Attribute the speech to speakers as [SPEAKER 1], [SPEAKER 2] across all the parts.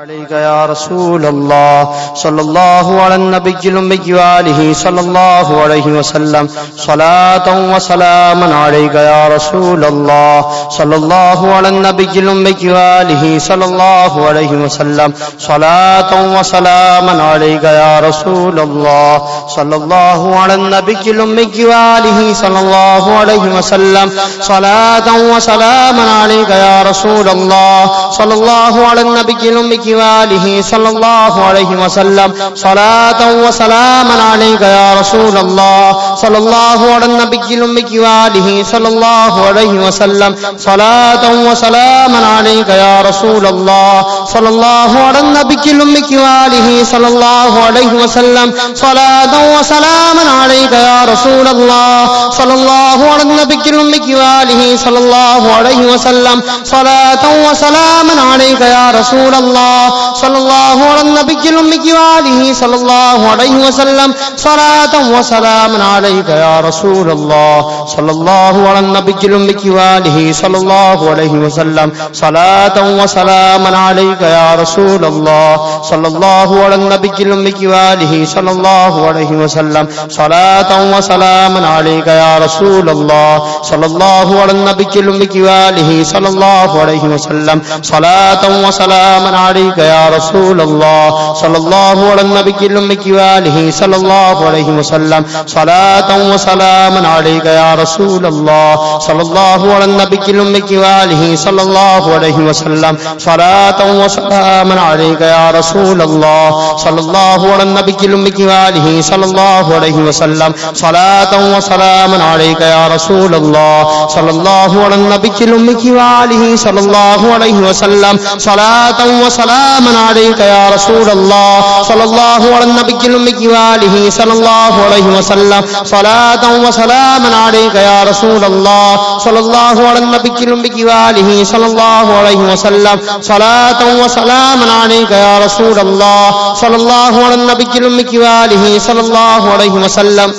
[SPEAKER 1] عليك يا رسول الله. صلى الله على النبي الأمي وآله صلى الله عليه وسلم. صلاة وسلاما عليك يا رسول الله. صلى الله على النبي الأمي وآله صلى الله عليه وسلم. صلاة وسلاما عليك يا رسول الله. صلى الله على النبي الأمي وآله صلى الله عليه وسلم. صلاة وسلاما عليك يا رسول الله. صلى الله على النبي الأمي عليك وآله صلى الله عليه وسلم صلاة وسلاما عليك يا رسول الله صلى الله على النبي الأمي وآله صلى الله عليه وسلم صلاة وسلاما عليك يا رسول الله صلى الله على النبي الأمي وآله صلى الله عليه وسلم صلاة وسلاما عليك يا رسول الله صلى الله على النبي الأمي وآله صلى الله عليه وسلم صلاة وسلاما عليك يا رسول الله صلى الله على النبي الأمي وآله صلى الله عليه وسلم صلاة وسلاما عليك يا رسول الله صلى الله على النبي الأمي وآله صلى الله عليه وسلم صلاة وسلاما عليك يا رسول الله صلى الله على النبي الأمي وآله صلى الله عليه وسلم صلاة وسلاما عليك يا رسول الله صلى الله على النبي الأمي وآله صلى الله عليه وسلم صلاة وسلاما عليك يا رسول الله. صلى الله على النبي الأمي وآله صلى الله عليه وسلم. صلاة وسلاما عليك يا رسول الله. صلى الله على النبي الأمي وآله صلى الله عليه وسلم. صلاة وسلاما عليك يا رسول الله. صلى الله على النبي الأمي وآله صلى الله عليه وسلم. صلاة وسلاما عليك يا رسول الله. صلى الله على النبي الأمي وآله صلى الله عليه وسلم. صلاة وسلاما عليك يا رسول الله صلى الله على النبي الأمي وآله صلى الله عليه وسلم. صلاة وسلاما عليك يا رسول الله صلى الله على النبي الأمي وآله صلى الله عليه وسلم. صلاة وسلاما عليك يا رسول الله صلى الله على النبي الأمي وآله صلى الله عليه وسلم.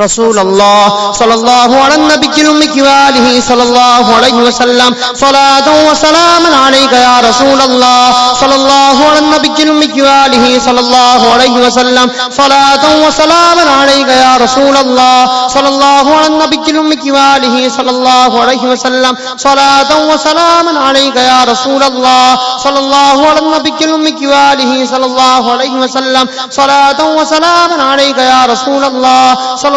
[SPEAKER 1] رسول الله صلى الله على النبي الأمي وآله صلى الله عليه وسلم، صلاة وسلاما عليك يا رسول الله صلى الله على النبي الأمي وآله صلى الله عليه وسلم، صلاة وسلاما عليك يا رسول الله صلى الله على النبي الأمي وآله صلى الله عليه وسلم، صلاة وسلاما عليك يا رسول الله صلى الله على النبي الأمي وآله صلى الله عليه وسلم، صلاة وسلاما عليك يا رسول الله صلى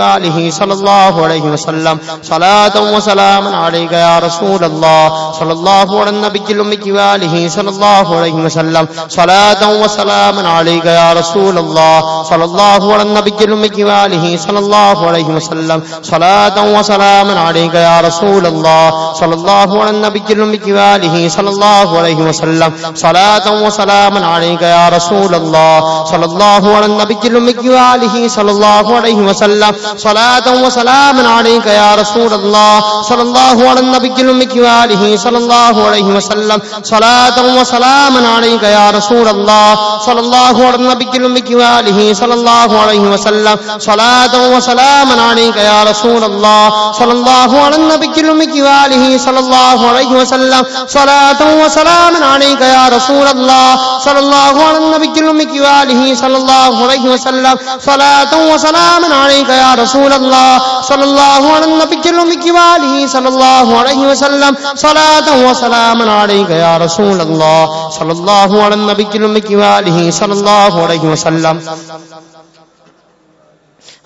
[SPEAKER 1] وآله صلى الله عليه وسلم صلاة وسلاما عليك يا رسول الله صلى الله على النبي الأمي وآله صلى الله عليه وسلم صلاة وسلاما عليك يا رسول الله صلى الله على النبي الأمي وآله صلى الله عليه وسلم صلاة وسلاما عليك يا رسول الله صلى الله على النبي الأمي وآله صلى الله عليه وسلم صلاة وسلاما عليك يا رسول الله صلى الله على النبي الأمي وآله صلى الله عليه وسلم صلاة وسلاما عليك يا رسول الله صلى الله على النبي الأمي وآله صلى الله عليه وسلم صلاة وسلاما عليك يا رسول الله صلى الله على النبي الأمي وآله صلى الله عليه وسلم صلاة وسلاما عليك يا رسول الله صلى الله على النبي الأمي وآله صلى الله عليه وسلم صلاة وسلاما عليك يا رسول الله صلى الله على النبي الأمي وآله صلى الله عليه وسلم صلاة وسلاما عليك يا رسول الله صلى الله على النبي الأمي وآله صلى الله عليه وسلم صلاة وسلاما عليك يا رسول الله صلى الله على النبي الأمي وآله صلى الله عليه وسلم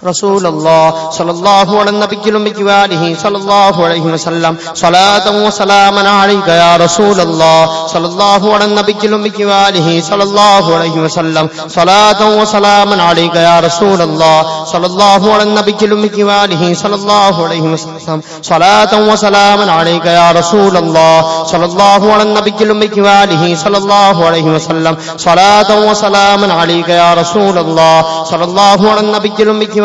[SPEAKER 1] رسول الله صلى الله على النبي الأمي وآله صلى الله عليه وسلم صلاة وسلاما عليك يا رسول الله صلى الله على النبي الأمي وآله صلى الله عليه وسلم صلاة وسلاما عليك يا رسول الله صلى الله على النبي الأمي وآله صلى الله عليه وسلم صلاة وسلاما عليك يا رسول الله صلى الله على النبي الأمي وآله صلى الله عليه وسلم صلاة وسلاما عليك يا رسول الله صلى الله على النبي الأمي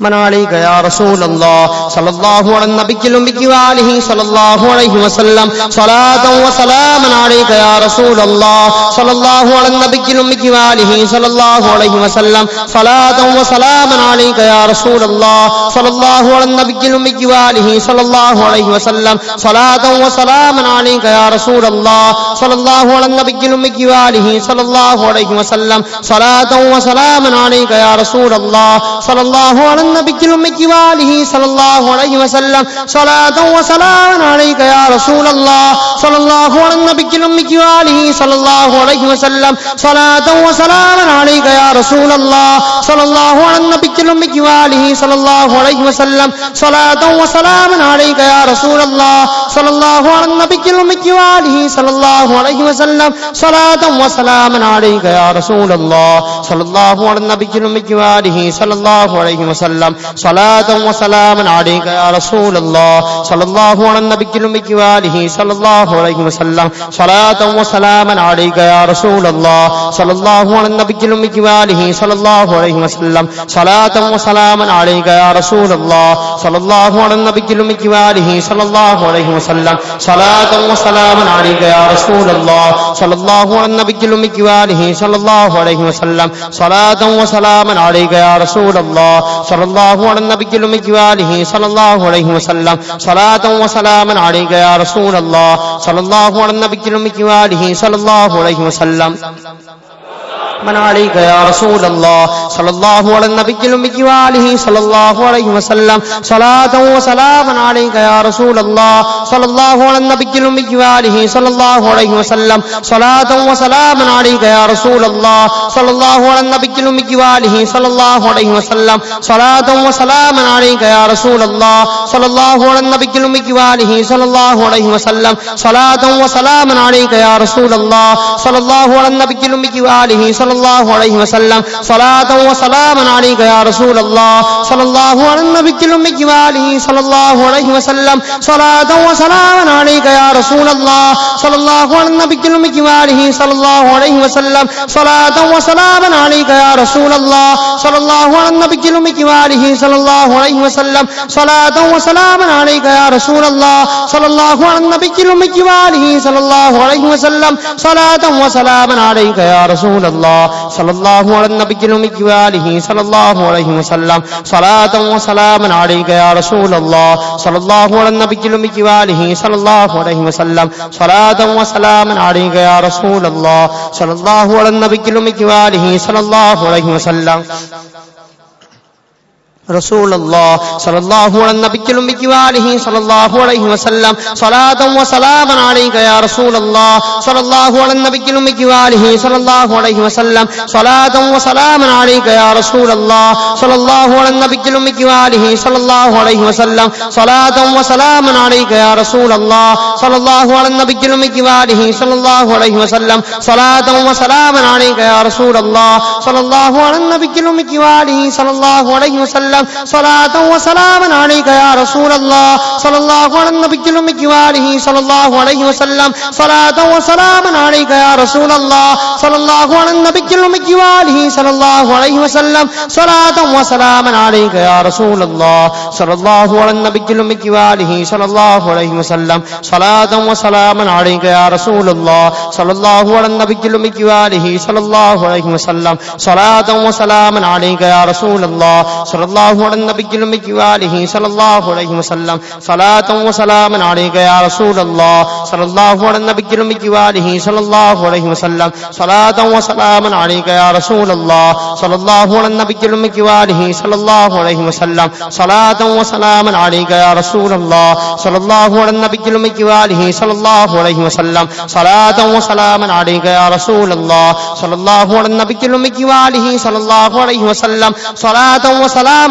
[SPEAKER 1] من يا رسول الله صلى الله على النبي الأمي وآله صلى الله عليه وسلم صلاة وسلاما عليك يا رسول الله صلى الله على النبي الأمي وآله صلى الله عليه وسلم صلاة وسلاما عليك يا رسول الله صلى الله على النبي الأمي وآله صلى الله عليه وسلم صلاة وسلاما عليك يا رسول الله صلى الله على النبي الأمي وآله صلى الله عليه وسلم صلاة وسلاما عليك يا رسول الله صلى الله على النبي الأمي وآله صلى الله عليه وسلم. صلاة وسلاما عليك يا رسول الله. صلى الله على النبي الأمي وآله صلى الله عليه وسلم. صلاة وسلاما عليك يا رسول الله. صلى الله على النبي الأمي وآله صلى الله عليه وسلم. صلاة وسلاما عليك يا رسول الله. صلى الله على النبي الأمي وآله صلى الله عليه وسلم. صلاة وسلاما عليك يا رسول الله. صلى الله على النبي الأمي وآله صلى الله عليه وسلم. وسلم. صلاة وسلاما عليك يا رسول الله. صلى الله على النبي الأمي وآله صلى الله عليه وسلم. صلاة وسلاما عليك يا رسول الله. صلى الله على النبي الأمي وآله صلى الله عليه وسلم. صلاة وسلاما عليك يا رسول الله. صلى الله على النبي الأمي وآله صلى الله عليه وسلم. صلاة وسلاما عليك يا رسول الله. صلى الله على النبي الأمي وآله صلى الله عليه وسلم. صلاة وسلاما عليك يا رسول الله. صلى الله على النبي الأمي وآله صلى الله عليه وسلم. صلاة وسلاما عليك يا رسول الله. صلى الله على النبي الأمي وآله صلى الله عليه وسلم. من عليك يا رسول الله. صلى الله على النبي الأمي وآله صلى الله عليه وسلم. صلاة وسلاما عليك يا رسول الله. صلى الله على النبي الأمي وآله صلى الله عليه وسلم. صلاة وسلاما عليك يا رسول الله. صلى الله على النبي الأمي وآله صلى الله عليه وسلم. صلاة وسلاما عليك يا رسول الله. صلى الله على النبي الأمي وآله صلى الله عليه وسلم. صلاة وسلاما عليك يا رسول الله. صلى الله على النبي الأمي وآله صلى الله عليه وسلم. صلاة و وسلاما عليك يا رسول الله. صلى الله على النبي الأمي وآله صلى الله عليه وسلم. صلاة و وسلاما عليك يا رسول الله. صلى الله على النبي الأمي وآله صلى الله عليه وسلم. صلاة و وسلاما عليك يا رسول الله. صلى الله على النبي الأمي وآله صلى الله عليه وسلم. صلاة و وسلاما عليك يا رسول الله. صلى الله على النبي الأمي وآله صلى الله عليه وسلم. صلاة و وسلاما عليك يا رسول اللہ الله صلى الله على النبي الأمي وآله صلى الله عليه وسلم. صلاة وسلاما عليك يا رسول الله. صلى الله على النبي الأمي وآله صلى الله عليه وسلم. صلاة وسلاما عليك يا رسول الله. صلى الله على النبي الأمي وآله صلى الله عليه وسلم. رسول الله صلى الله على النبي الأمي وآله صلى الله عليه وسلم صلاة وسلاما عليك يا رسول الله صلى الله على النبي الأمي وآله صلى الله عليه وسلم صلاة وسلاما عليك يا رسول الله صلى الله على النبي الأمي وآله صلى الله عليه وسلم صلاة وسلاما عليك يا رسول الله صلى الله على النبي الأمي وآله صلى الله عليه وسلم صلاة وسلاما عليك يا رسول الله صلى الله على النبي الأمي وآله صلى الله عليه وسلم وسلم. صلاة وسلاما عليك يا رسول الله. صلى الله على النبي الأمي وآله صلى الله عليه وسلم. صلاة وسلاما عليك يا رسول الله. صلى الله على النبي الأمي وآله صلى الله عليه وسلم. صلاة وسلاما عليك يا رسول الله. صلى الله على النبي الأمي وآله صلى الله عليه وسلم. صلاة وسلاما عليك يا رسول الله. صلى الله على النبي الأمي وآله صلى الله عليه وسلم. صلاة وسلاما عليك يا رسول الله. صلى الله الله على النبي الأمي وآله صلى الله عليه وسلم صلاة وسلام عليك يا رسول الله صلى الله على النبي الأمي وآله صلى الله عليه وسلم صلاة وسلام عليك يا رسول الله صلى الله على النبي الأمي وآله صلى الله عليه وسلم صلاة وسلام عليك يا رسول الله صلى الله على النبي الأمي وآله صلى الله عليه وسلم صلاة وسلام عليك يا رسول الله صلى الله على النبي الأمي وآله صلى الله عليه وسلم صلاة وسلام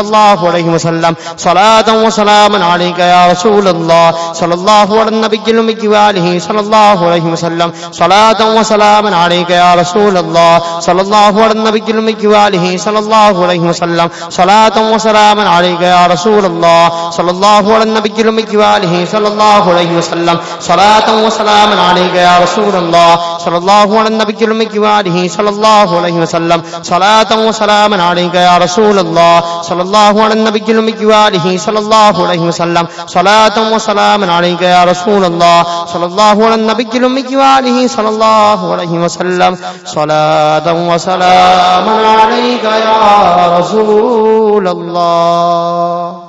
[SPEAKER 1] الله عليه وسلم. صلاة وسلام عليك يا رسول الله. صلى الله على النبي الأمي وآله صلى الله عليه وسلم. صلاة وسلام عليك يا رسول الله. صلى الله على النبي الأمي وآله صلى الله عليه وسلم. صلاة وسلام عليك يا رسول الله. صلى الله على النبي الأمي وآله صلى الله عليه وسلم. صلاة وسلام عليك يا رسول الله. صلى الله على النبي الأمي وآله صلى الله عليه وسلم. صلاة وسلام عليك يا رسول الله. صلى اللہ علی النبی الأمي وآله صلی اللہ علیہ وسلم. صلاۃ و سلام عليك یا رسول اللہ صلی اللہ علی النبی الأمي وآله صلی اللہ علیہ وسلم. صلاۃ و سلام عليك یا رسول اللہ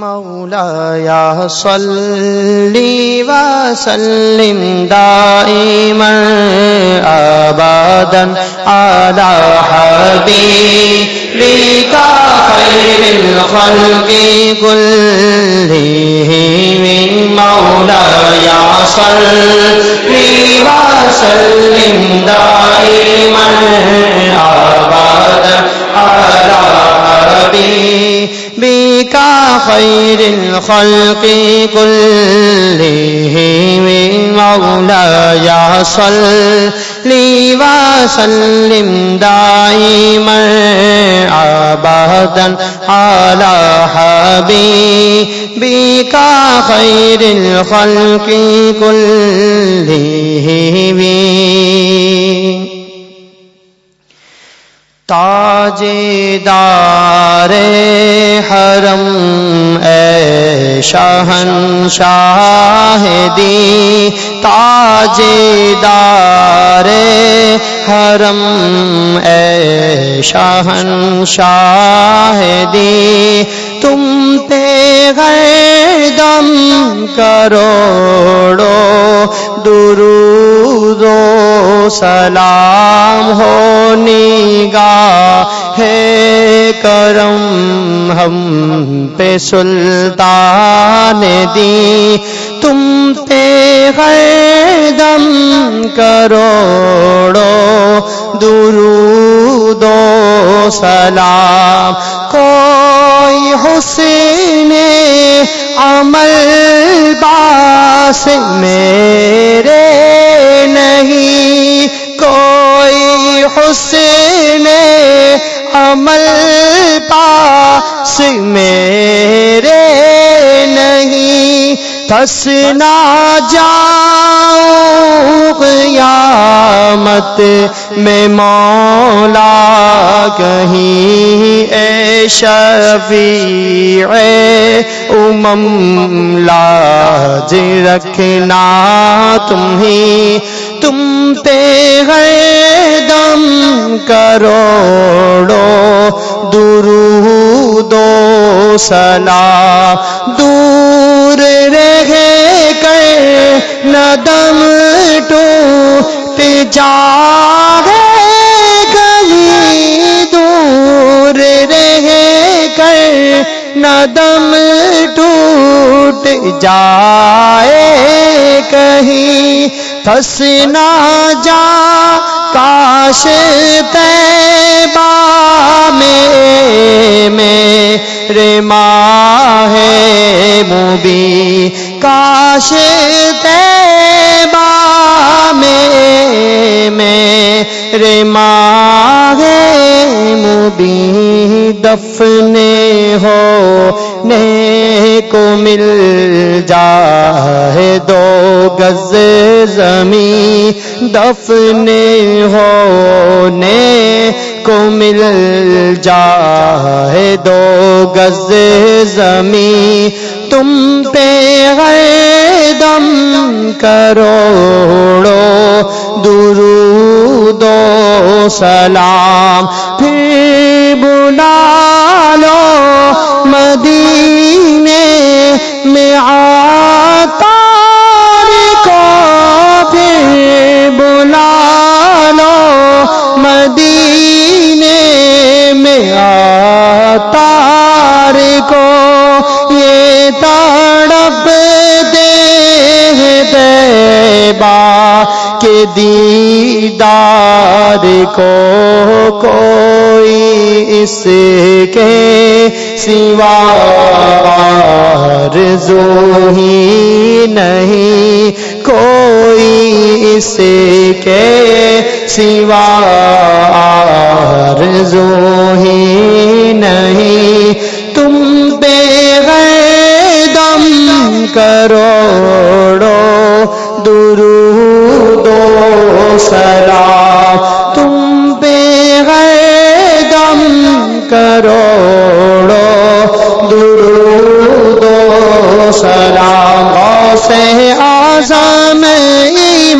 [SPEAKER 1] مولا یا صلی وسلم دائما ابدا على حبيبك خير الخلق كلهم مولاي صلی وسلم دائما خير الخلق كلهم مولاي صل لي وسلم دائما ابدا على حبيبك خير الخلق كلهم تاج دار حرم اے شہن شاہدی تاج دار حرم اے شہن شاہدی تم پہ گئے دم کروڑو درود و سلام ہونی گا ہے کرم ہم پہ سلطان دی۔ تم پہ دم کروڑو درود و سلام۔ کوئی حسین عمل باس میرے نہیں۔ کوئی حسین عمل پاس میرے نہیں، پس نہ جاؤں قیامت میں مولا کہیں، اے شفیع امم، لاج رکھنا تمہیں، تم پہ گئے کروڑو درود و سلام دور رہ کر ندم ٹوٹ جاگے کہیں دور رہ کر ندم ٹوٹ جائے کہیں پھنس نہ جا کاش تیبا میں میرے ماہ مبی کاش لاش میں میرے ماں مبی دفنے ہو نے کو مل جائے دو گز زمین، دفنے ہو نے کو مل جائے دو گز زمین۔ تم پہ ہے دم کروڑو درود و سلام۔ پھر بلا دیدار کو کوئی اس کے سوا رضو ہی نہیں۔ کوئی اس کے سوا رضو ہی نہیں۔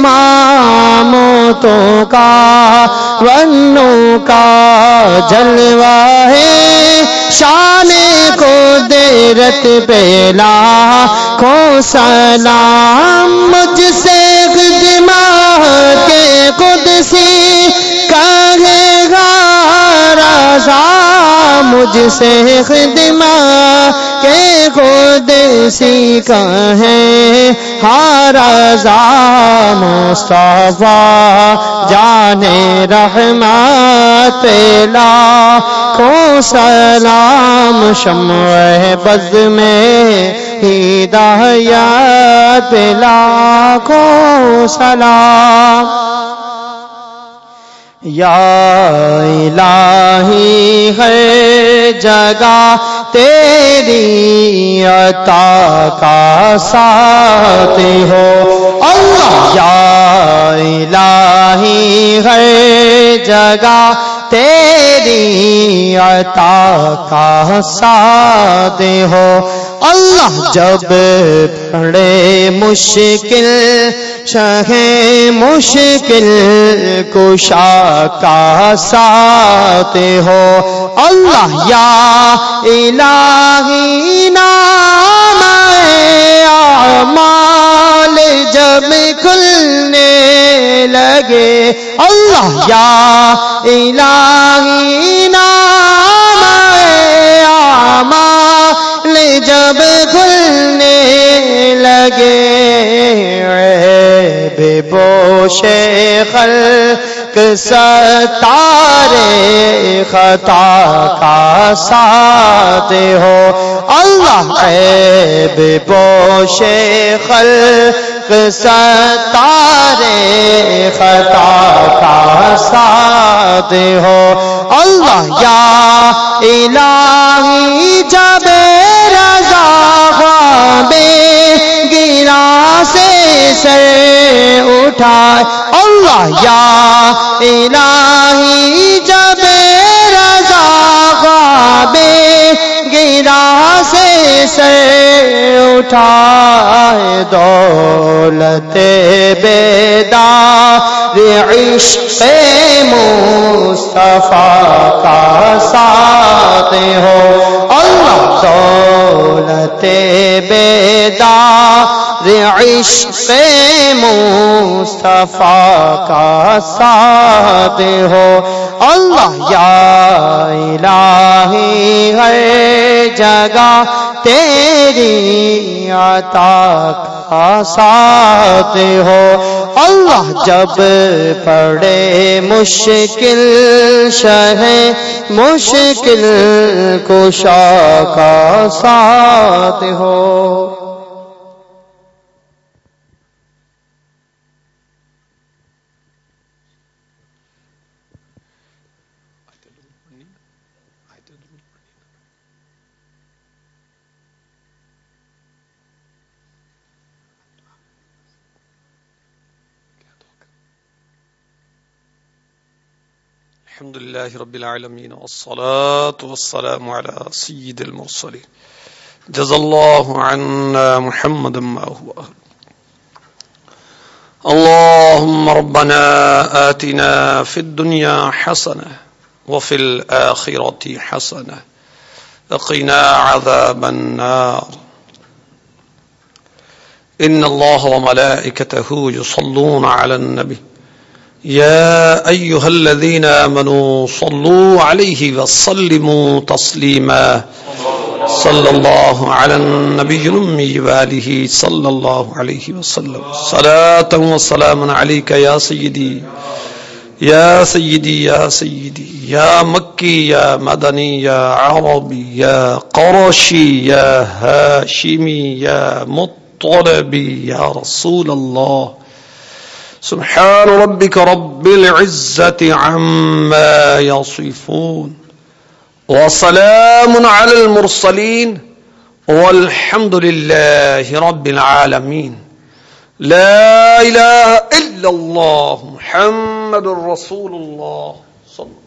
[SPEAKER 1] اماموں تو کا، ونوں کا جلوہ ہے۔ شان کو دیرت پہلا کو سلام مجھ سے خدمہ کے خود سی کہے گا۔ رضا مجھ سے خدمہ کے خود سی کہیں ہارضا مصطفیٰ جانے رحمت پہلا کو سلام شمع بز میں، ہدایت پہلا کو سلام۔ یا الہی ہے جگہ تیری عطا کا ساتھ ہو۔ اللہ یا الہی ہے جگہ تیری عطا کا ساتھ ہو۔ اللہ جب پڑے مشکل شہ مشکل کشا کا ساتھ ہو۔ اللہ یا الہی نام مال جب کھلنے لگے۔ اللہ یا الہی بوش خلق ستارے خطا کا ساتھ ہو۔ اللہ اے بے بوش خلق ستارے خطا کا ساتھ ہو۔ اللہ یا الہی جب رضا خوابے یا سے اٹھائے دولت بیدار عشق مصطفیٰ کا ساتھ ہو۔ اللہ دولت بیدار عشق مصطفیٰ کا ساتھ ہو۔ اللہ یا الہی ہے جگہ تیری عطا کا ساتھ ہو۔ اللہ جب پڑے مشکل شہ، مشکل کشا کا ساتھ ہو۔
[SPEAKER 2] الحمد لله رب العالمين، والصلاة والسلام على سيد المرسلين. جزا الله عنا محمد ما هو أهل. اللهم ربنا آتنا في الدنيا حسنة وفي الآخرة حسنة. وقنا عذاب النار. إن الله وملائكته يصلون على النبي. يا أيها الذين آمنوا صلوا عليه وسلموا تسليما. صلى الله على النبي الأمي وآله صلى الله عليه وسلم. صلاة وسلام عليك يا سيدي يا سيدي يا سيدي، يا مكي، يا مدني، يا عربي، يا قرشي، يا هاشمي، يا مطلبي، يا رسول الله. سبحان ربك رب العزة عما يصفون وسلام على المرسلين والحمد لله رب العالمين لا إله إلا الله محمد رسول الله صلى الله